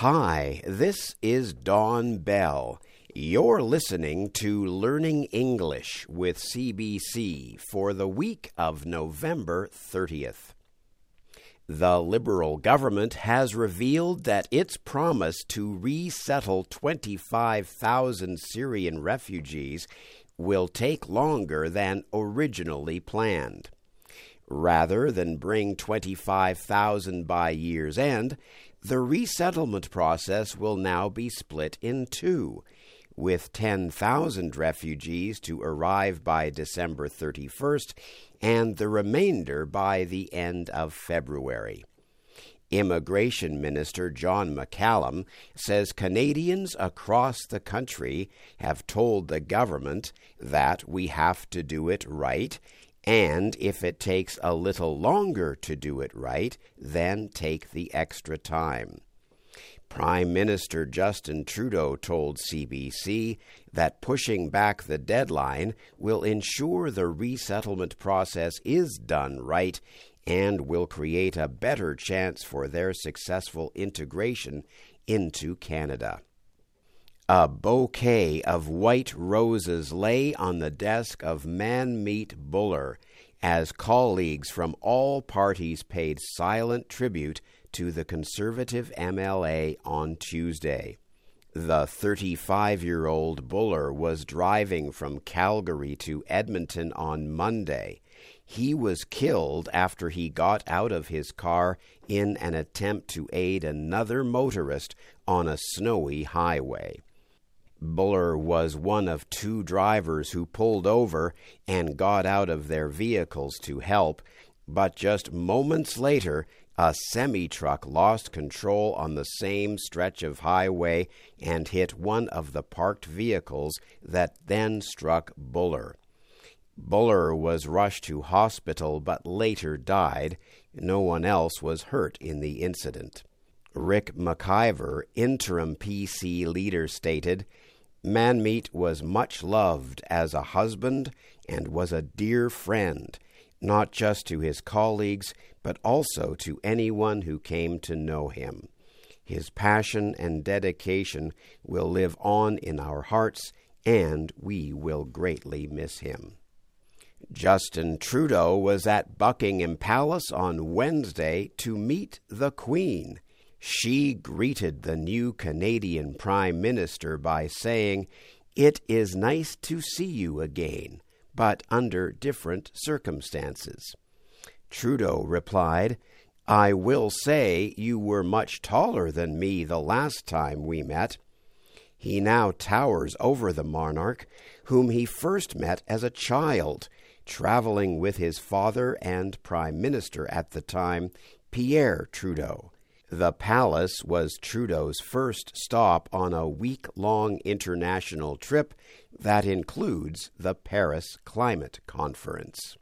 Hi, this is Don Bell. You're listening to Learning English with CBC for the week of November 30th. The Liberal government has revealed that its promise to resettle 25,000 Syrian refugees will take longer than originally planned. Rather than bring 25,000 by year's end, the resettlement process will now be split in two, with 10,000 refugees to arrive by December 31st and the remainder by the end of February. Immigration Minister John McCallum says Canadians across the country have told the government that we have to do it right and if it takes a little longer to do it right, then take the extra time. Prime Minister Justin Trudeau told CBC that pushing back the deadline will ensure the resettlement process is done right and will create a better chance for their successful integration into Canada. A bouquet of white roses lay on the desk of Manmeet Bhullar as colleagues from all parties paid silent tribute to the Conservative MLA on Tuesday. The 35 year old Bhullar was driving from Calgary to Edmonton on Monday. He was killed after he got out of his car in an attempt to aid another motorist on a snowy highway. Bhullar was one of two drivers who pulled over and got out of their vehicles to help, but just moments later, a semi truck lost control on the same stretch of highway and hit one of the parked vehicles that then struck Bhullar. Bhullar was rushed to hospital but later died. No one else was hurt in the incident. Ric McIver, interim PC leader, stated Manmeet was much loved as a husband and was a dear friend, not just to his colleagues, but also to anyone who came to know him. His passion and dedication will live on in our hearts, and we will greatly miss him. Justin Trudeau was at Buckingham Palace on Wednesday to meet the Queen. She greeted the new Canadian Prime Minister by saying, It is nice to see you again, but under different circumstances. Trudeau replied, I will say you were much taller than me the last time we met. He now towers over the monarch, whom he first met as a child, traveling with his father and Prime Minister at the time, Pierre Trudeau. The palace was Trudeau's first stop on a week long international trip that includes the Paris Climate Conference.